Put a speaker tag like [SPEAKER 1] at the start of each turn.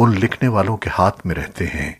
[SPEAKER 1] ان لکھنے والوں کے ہاتھ میں رہتے ہیں۔